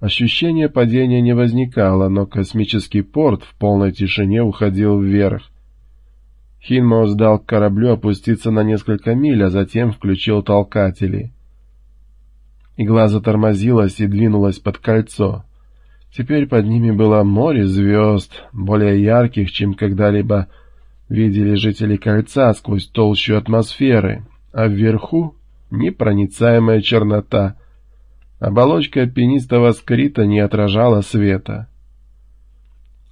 Ощущение падения не возникало, но космический порт в полной тишине уходил вверх. Хинмаус дал кораблю опуститься на несколько миль, а затем включил толкатели. Игла затормозилась и двинулась под кольцо. Теперь под ними было море звезд, более ярких, чем когда-либо видели жители кольца сквозь толщу атмосферы, а вверху — непроницаемая чернота. Оболочка пенистого скрита не отражала света.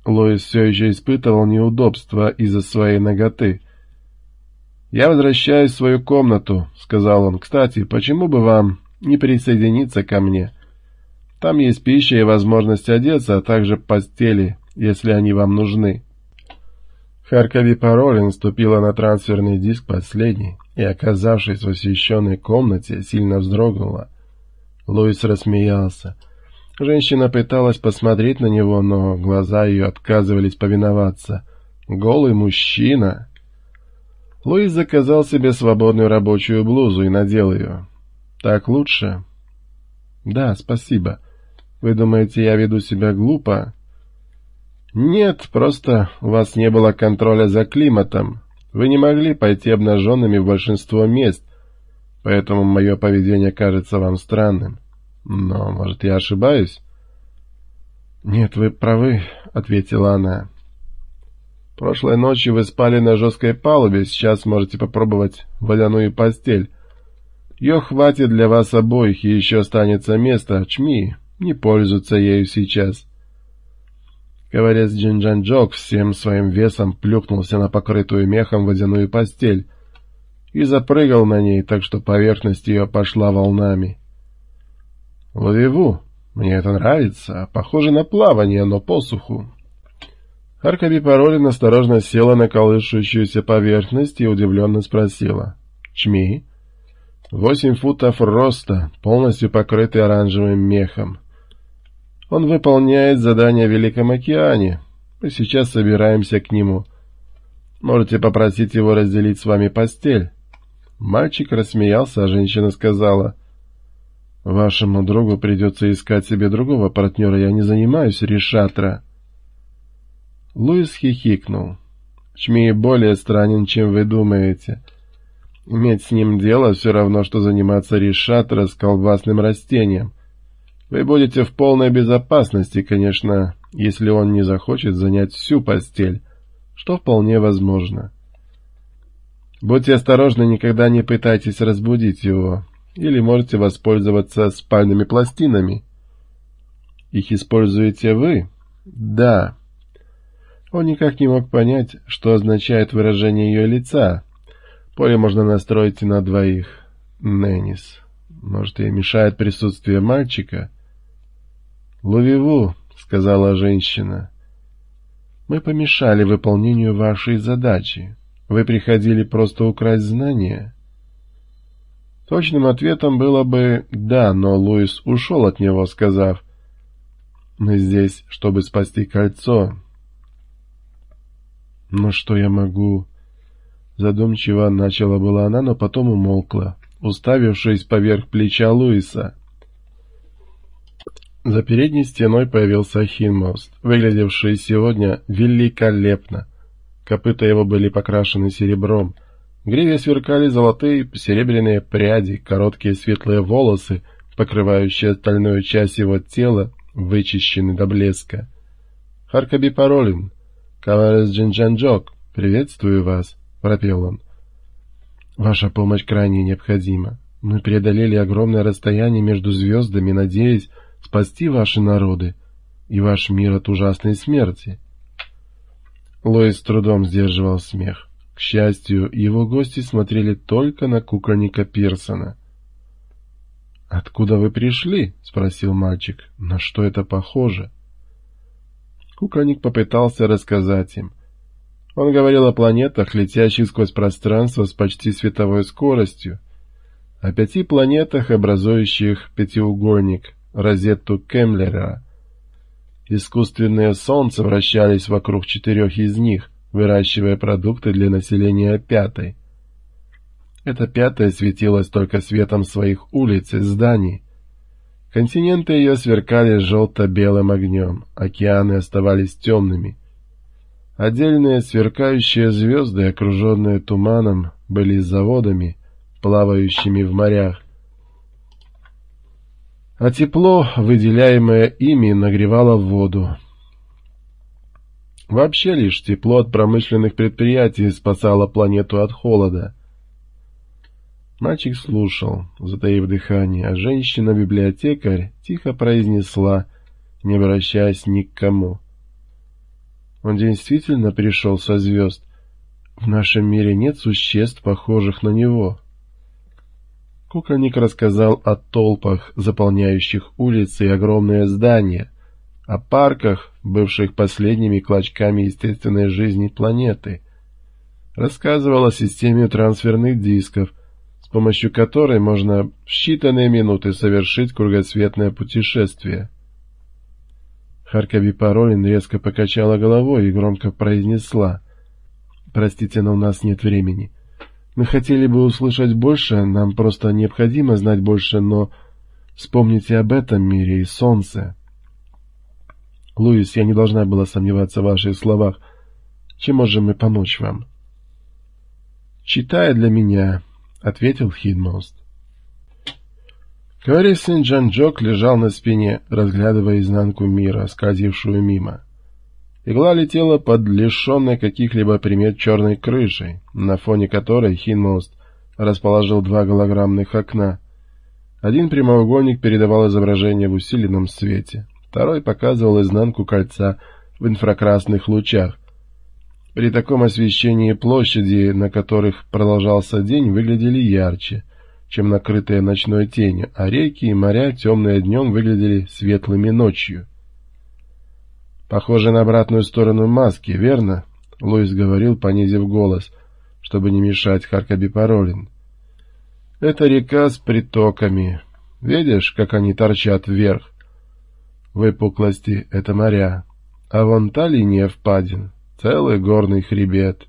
Лоис все еще испытывал неудобства из-за своей ноготы. «Я возвращаюсь в свою комнату», — сказал он. «Кстати, почему бы вам не присоединиться ко мне. Там есть пища и возможность одеться, а также постели, если они вам нужны. Харкови Паролин ступила на трансферный диск последний и, оказавшись в освещенной комнате, сильно вздрогнула. Луис рассмеялся. Женщина пыталась посмотреть на него, но глаза ее отказывались повиноваться. Голый мужчина. Луис заказал себе свободную рабочую блузу и надел ее. Так лучше? Да, спасибо. Вы думаете, я веду себя глупо? Нет, просто у вас не было контроля за климатом. Вы не могли пойти обнаженными в большинство мест, поэтому мое поведение кажется вам странным. Но, может, я ошибаюсь? Нет, вы правы, ответила она. Прошлой ночью вы спали на жесткой палубе, сейчас можете попробовать водяную постель. Ее хватит для вас обоих, и еще останется место. Чми, не пользуются ею сейчас. Говоря с Джинджанджок, всем своим весом плюхнулся на покрытую мехом водяную постель и запрыгал на ней, так что поверхность ее пошла волнами. «Ловиву, мне это нравится, похоже на плавание, но посуху». Аркаби Паролин осторожно села на колышущуюся поверхность и удивленно спросила. «Чми?» Восемь футов роста, полностью покрытый оранжевым мехом. Он выполняет задание в Великом океане. Мы сейчас собираемся к нему. Можете попросить его разделить с вами постель. Мальчик рассмеялся, а женщина сказала, «Вашему другу придется искать себе другого партнера, я не занимаюсь решатра». Луис хихикнул. «Чми более странен, чем вы думаете». Иметь с ним дело все равно, что заниматься решатра с колбасным растением. Вы будете в полной безопасности, конечно, если он не захочет занять всю постель, что вполне возможно. Будьте осторожны, никогда не пытайтесь разбудить его, или можете воспользоваться спальными пластинами. Их используете вы? Да. Он никак не мог понять, что означает выражение ее лица, Поле можно настроить и на двоих. Неннис. Может, ей мешает присутствие мальчика? «Лувиву», — сказала женщина. «Мы помешали выполнению вашей задачи. Вы приходили просто украсть знания?» Точным ответом было бы «да», но Луис ушел от него, сказав «Мы здесь, чтобы спасти кольцо». «Но что я могу...» Задумчиво начала была она, но потом умолкла, уставившись поверх плеча Луиса. За передней стеной появился Хинмост, выглядевший сегодня великолепно. Копыта его были покрашены серебром. Гриве сверкали золотые серебряные пряди, короткие светлые волосы, покрывающие остальную часть его тела, вычищены до блеска. «Харкаби Паролин, Каварес Джинджанджок, приветствую вас!» пропел он. «Ваша помощь крайне необходима. Мы преодолели огромное расстояние между звездами, надеясь спасти ваши народы и ваш мир от ужасной смерти». Лоис трудом сдерживал смех. К счастью, его гости смотрели только на кукольника Пирсона. «Откуда вы пришли?» — спросил мальчик. «На что это похоже?» Кукольник попытался рассказать им. Он говорил о планетах, летящих сквозь пространство с почти световой скоростью, о пяти планетах, образующих пятиугольник, розетту Кемлера. Искусственные солнца вращались вокруг четырех из них, выращивая продукты для населения пятой. Эта пятая светилась только светом своих улиц и зданий. Континенты ее сверкали желто-белым огнем, океаны оставались темными. Отдельные сверкающие звезды, окруженные туманом, были заводами, плавающими в морях. А тепло, выделяемое ими, нагревало воду. Вообще лишь тепло от промышленных предприятий спасало планету от холода. Мальчик слушал, затаив дыхание, а женщина-библиотекарь тихо произнесла, не обращаясь ни к кому. Он действительно пришел со звезд. В нашем мире нет существ, похожих на него. Кукольник рассказал о толпах, заполняющих улицы и огромные здания, о парках, бывших последними клочками естественной жизни планеты. Рассказывал о системе трансферных дисков — с помощью которой можно в считанные минуты совершить кругосветное путешествие. Харкаби Паролин резко покачала головой и громко произнесла. «Простите, но у нас нет времени. Мы хотели бы услышать больше, нам просто необходимо знать больше, но вспомните об этом мире и солнце». «Луис, я не должна была сомневаться в ваших словах. Чем можем мы помочь вам?» «Читая для меня, — ответил Хидмост. Кори Сен-Джанджок лежал на спине, разглядывая изнанку мира, скользившую мимо. Игла летела под лишенной каких-либо примет черной крышей, на фоне которой Хинмост расположил два голограммных окна. Один прямоугольник передавал изображение в усиленном свете, второй показывал изнанку кольца в инфракрасных лучах, при таком освещении площади, на которых продолжался день, выглядели ярче, чем накрытые ночной тенью, а реки и моря, темные днем, выглядели светлыми ночью. «Похоже на обратную сторону маски, верно?» — Луис говорил, понизив голос, чтобы не мешать Харкаби Паролин. «Это река с притоками. Видишь, как они торчат вверх? Выпуклости — это моря, а вон та линия впадин Целый горный хребет.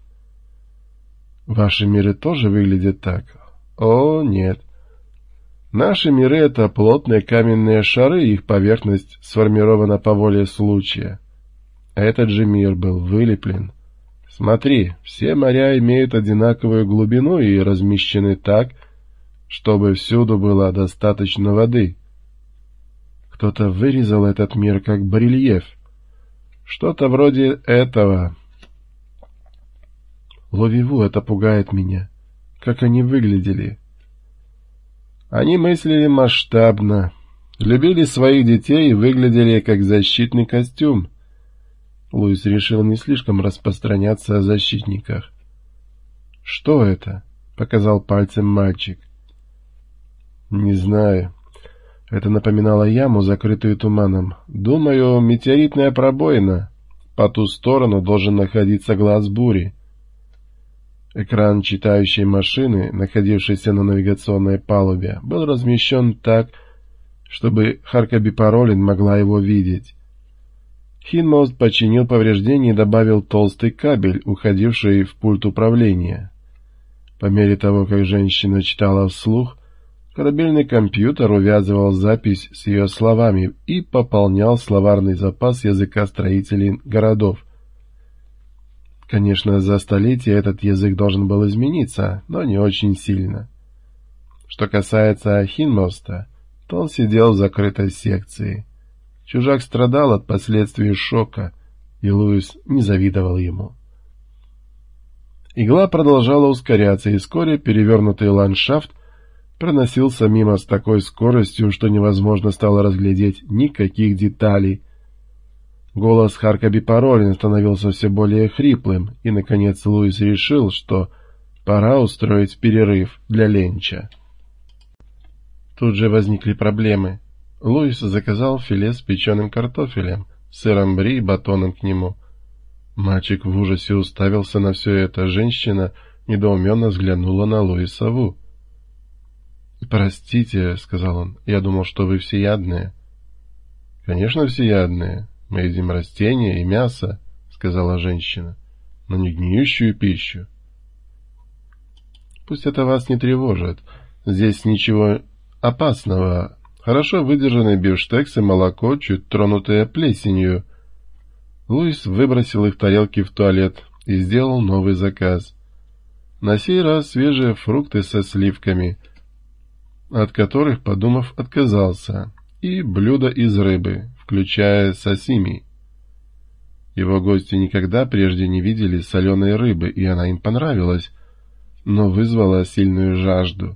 Ваши миры тоже выглядят так? О, нет. Наши миры — это плотные каменные шары, их поверхность сформирована по воле случая. Этот же мир был вылеплен. Смотри, все моря имеют одинаковую глубину и размещены так, чтобы всюду было достаточно воды. Кто-то вырезал этот мир как барельеф. Что-то вроде этого. Ловиву это пугает меня. Как они выглядели. Они мыслили масштабно, любили своих детей и выглядели как защитный костюм. Луис решил не слишком распространяться о защитниках. «Что это?» — показал пальцем мальчик. «Не знаю. Это напоминало яму, закрытую туманом. Думаю, метеоритная пробоина. По ту сторону должен находиться глаз бури. Экран читающей машины, находившейся на навигационной палубе, был размещен так, чтобы Харкаби Паролин могла его видеть. Хинмост починил повреждение и добавил толстый кабель, уходивший в пульт управления. По мере того, как женщина читала вслух, Корабельный компьютер увязывал запись с ее словами и пополнял словарный запас языка строителей городов. Конечно, за столетия этот язык должен был измениться, но не очень сильно. Что касается Хинмоста, то он сидел в закрытой секции. Чужак страдал от последствий шока, и Луис не завидовал ему. Игла продолжала ускоряться, и вскоре перевернутый ландшафт проносился мимо с такой скоростью, что невозможно стало разглядеть никаких деталей. Голос Харкаби Паролин становился все более хриплым, и, наконец, Луис решил, что пора устроить перерыв для ленча. Тут же возникли проблемы. Луис заказал филе с печеным картофелем, сыром бри и батоном к нему. Мальчик в ужасе уставился на все это, женщина недоуменно взглянула на Луиса Ву. «Простите», — сказал он, — «я думал, что вы всеядные». «Конечно, всеядные. Мы едим растения и мясо», — сказала женщина, — «но не гниющую пищу». «Пусть это вас не тревожит. Здесь ничего опасного, Хорошо выдержанный бифштекс и молоко, чуть тронутое плесенью. Луис выбросил их тарелки в туалет и сделал новый заказ. На сей раз свежие фрукты со сливками, от которых, подумав, отказался, и блюдо из рыбы, включая сосими. Его гости никогда прежде не видели соленой рыбы, и она им понравилась, но вызвала сильную жажду.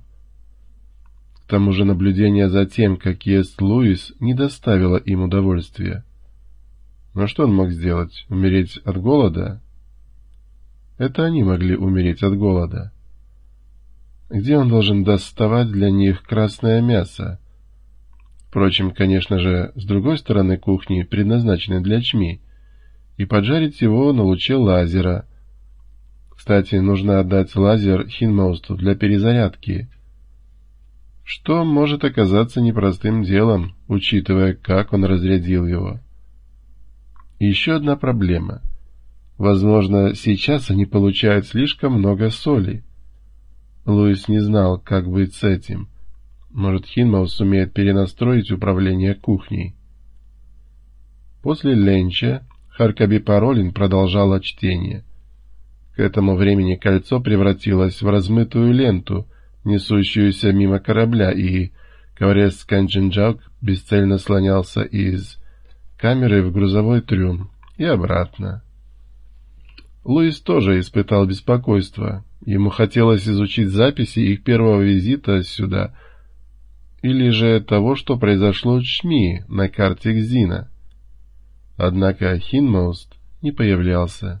Тому же наблюдение за тем, как ест Луис, не доставило им удовольствия. Но что он мог сделать? Умереть от голода? Это они могли умереть от голода. Где он должен доставать для них красное мясо? Впрочем, конечно же, с другой стороны кухни, предназначенной для чми, и поджарить его на луче лазера. Кстати, нужно отдать лазер Хинмаусту для перезарядки — что может оказаться непростым делом, учитывая, как он разрядил его. еще одна проблема. Возможно, сейчас они получают слишком много соли. Луис не знал, как быть с этим. Может, Хинмаус сумеет перенастроить управление кухней. После ленча Харкаби Паролин продолжала чтение. К этому времени кольцо превратилось в размытую ленту, несущуюся мимо корабля, и Коварес Канченджак бесцельно слонялся из камеры в грузовой трюм и обратно. Луис тоже испытал беспокойство. Ему хотелось изучить записи их первого визита сюда, или же того, что произошло в Чми на карте Гзина. Однако Хинмоуст не появлялся.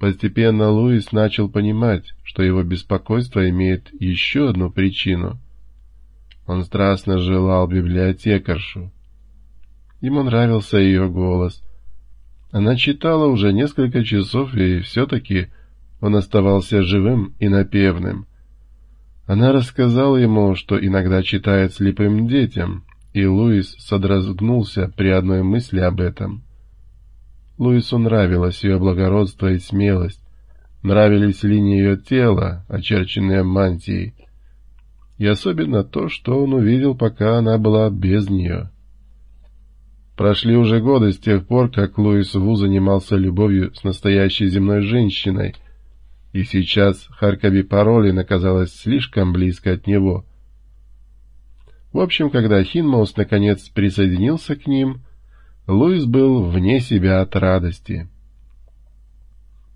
Постепенно Луис начал понимать, что его беспокойство имеет еще одну причину. Он страстно желал библиотекаршу. Ему нравился ее голос. Она читала уже несколько часов, и все-таки он оставался живым и напевным. Она рассказала ему, что иногда читает слепым детям, и Луис содрогнулся при одной мысли об этом. Луису нравилось ее благородство и смелость, нравились линии ее тела, очерченные мантией, и особенно то, что он увидел, пока она была без нее. Прошли уже годы с тех пор, как Луис Ву занимался любовью с настоящей земной женщиной, и сейчас Харкаби Паролин оказалась слишком близко от него. В общем, когда Хинмаус наконец присоединился к ним, Луис был вне себя от радости.